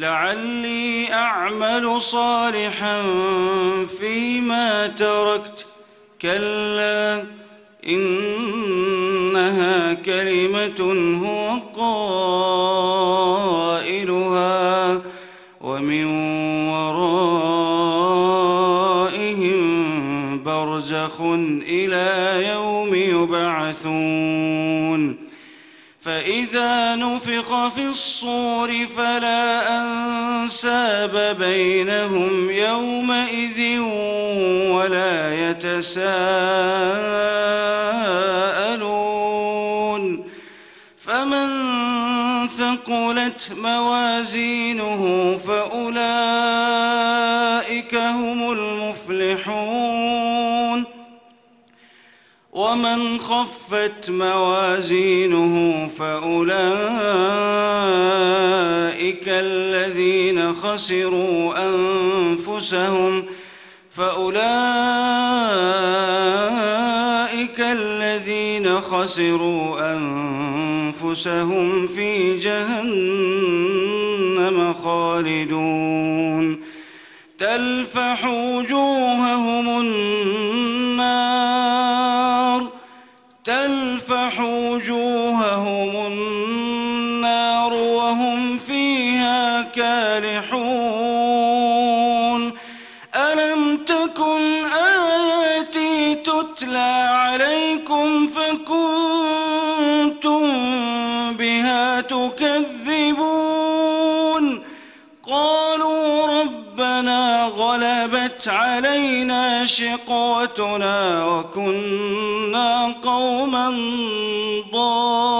لعلي أعمل صالحا فيما تركت. كلا إنها كلمة هو قائلها فإذا نفخ في الصور فلا أنساب بينهم يومئذ ولا يتساءلون. فمن ثقلت موازينه فأولئك ومن خفت موازينه فأولئك الذين خسروا أنفسهم فأولئك الذين خسروا أنفسهم في جهنم خالدون تلفح وجوههم النار تتلى عليكم فكنتم بها تكذبون. قالوا ربنا غلبت علينا شقوتنا وكنا قوما ضالين.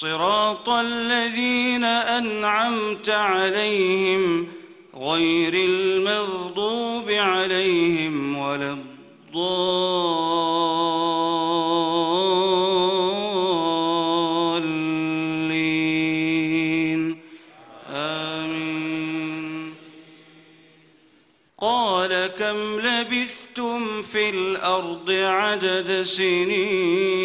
صراط الذين أنعمت عليهم غير المغضوب عليهم ولا الضالين. آمين. قال كم لبثتم في الأرض عدد سنين؟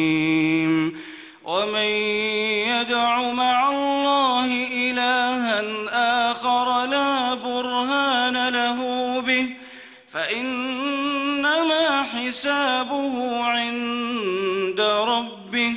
ومن يدع مع الله إلها آخر لا برهان له به فإنما حسابه عند ربه.